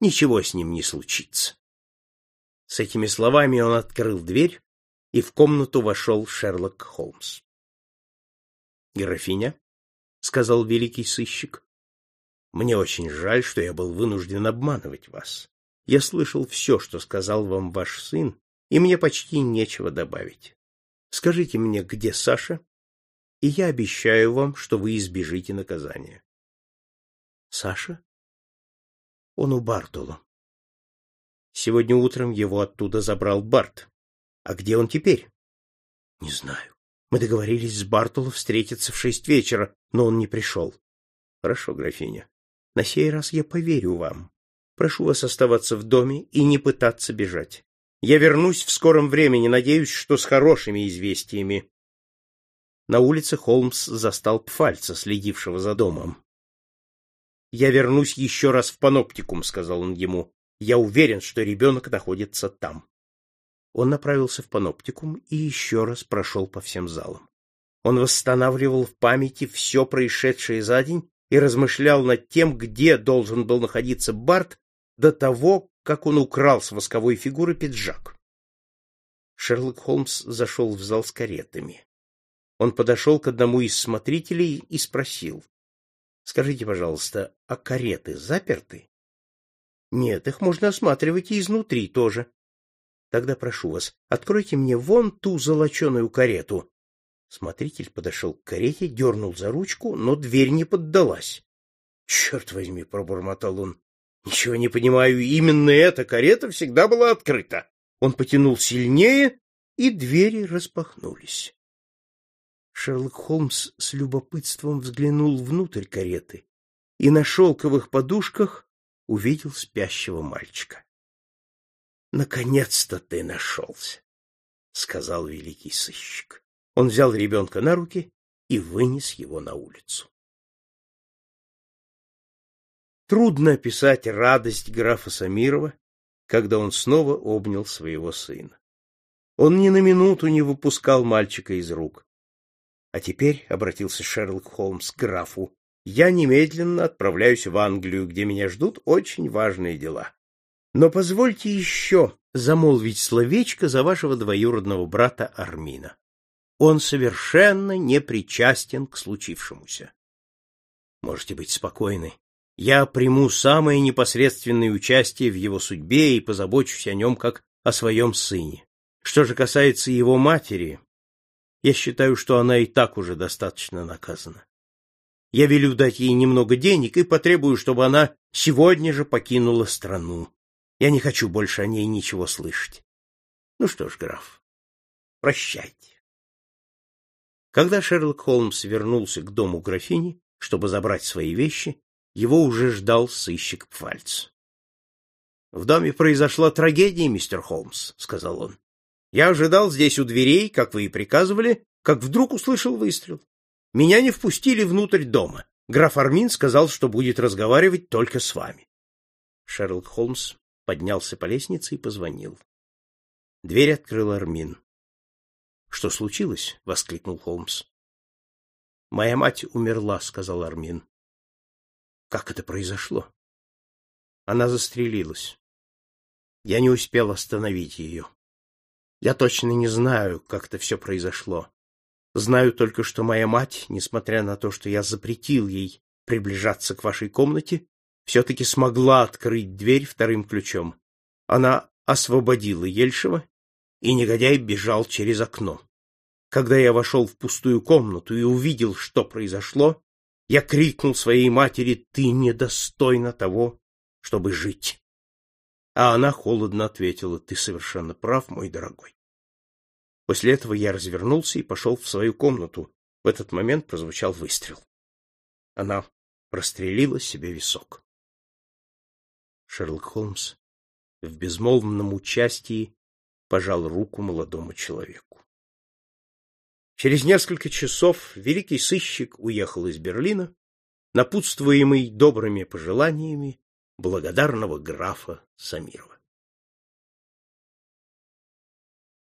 ничего с ним не случится. С этими словами он открыл дверь, и в комнату вошел Шерлок Холмс. «Графиня», — сказал великий сыщик, — «мне очень жаль, что я был вынужден обманывать вас. Я слышал все, что сказал вам ваш сын, и мне почти нечего добавить. Скажите мне, где Саша, и я обещаю вам, что вы избежите наказания». «Саша?» «Он у Бартула». Сегодня утром его оттуда забрал Барт. А где он теперь? Не знаю. Мы договорились с Бартулом встретиться в шесть вечера, но он не пришел. Хорошо, графиня. На сей раз я поверю вам. Прошу вас оставаться в доме и не пытаться бежать. Я вернусь в скором времени, надеюсь, что с хорошими известиями. На улице Холмс застал Пфальца, следившего за домом. «Я вернусь еще раз в паноптикум», — сказал он ему. Я уверен, что ребенок находится там. Он направился в паноптикум и еще раз прошел по всем залам. Он восстанавливал в памяти все происшедшее за день и размышлял над тем, где должен был находиться Барт до того, как он украл с восковой фигуры пиджак. Шерлок Холмс зашел в зал с каретами. Он подошел к одному из смотрителей и спросил. — Скажите, пожалуйста, а кареты заперты? Нет, их можно осматривать и изнутри тоже. Тогда прошу вас, откройте мне вон ту золоченую карету. Смотритель подошел к карете, дернул за ручку, но дверь не поддалась. — Черт возьми, — пробормотал он, — ничего не понимаю, именно эта карета всегда была открыта. Он потянул сильнее, и двери распахнулись. Шерлок Холмс с любопытством взглянул внутрь кареты и на шелковых подушках увидел спящего мальчика. — Наконец-то ты нашелся, — сказал великий сыщик. Он взял ребенка на руки и вынес его на улицу. Трудно описать радость графа Самирова, когда он снова обнял своего сына. Он ни на минуту не выпускал мальчика из рук. А теперь обратился Шерлок Холмс к графу я немедленно отправляюсь в Англию, где меня ждут очень важные дела. Но позвольте еще замолвить словечко за вашего двоюродного брата Армина. Он совершенно не причастен к случившемуся. Можете быть спокойны. Я приму самое непосредственное участие в его судьбе и позабочусь о нем как о своем сыне. Что же касается его матери, я считаю, что она и так уже достаточно наказана. Я велю дать ей немного денег и потребую, чтобы она сегодня же покинула страну. Я не хочу больше о ней ничего слышать. Ну что ж, граф, прощайте. Когда Шерлок Холмс вернулся к дому графини, чтобы забрать свои вещи, его уже ждал сыщик Пфальц. — В доме произошла трагедия, мистер Холмс, — сказал он. — Я ожидал здесь у дверей, как вы и приказывали, как вдруг услышал выстрел. Меня не впустили внутрь дома. Граф Армин сказал, что будет разговаривать только с вами. Шерлок Холмс поднялся по лестнице и позвонил. Дверь открыл Армин. — Что случилось? — воскликнул Холмс. — Моя мать умерла, — сказал Армин. — Как это произошло? Она застрелилась. Я не успел остановить ее. Я точно не знаю, как это все произошло. Знаю только, что моя мать, несмотря на то, что я запретил ей приближаться к вашей комнате, все-таки смогла открыть дверь вторым ключом. Она освободила Ельшева, и негодяй бежал через окно. Когда я вошел в пустую комнату и увидел, что произошло, я крикнул своей матери «Ты недостойна того, чтобы жить!» А она холодно ответила «Ты совершенно прав, мой дорогой». После этого я развернулся и пошел в свою комнату. В этот момент прозвучал выстрел. Она прострелила себе висок. Шерлок Холмс в безмолвном участии пожал руку молодому человеку. Через несколько часов великий сыщик уехал из Берлина, напутствуемый добрыми пожеланиями благодарного графа Самирова.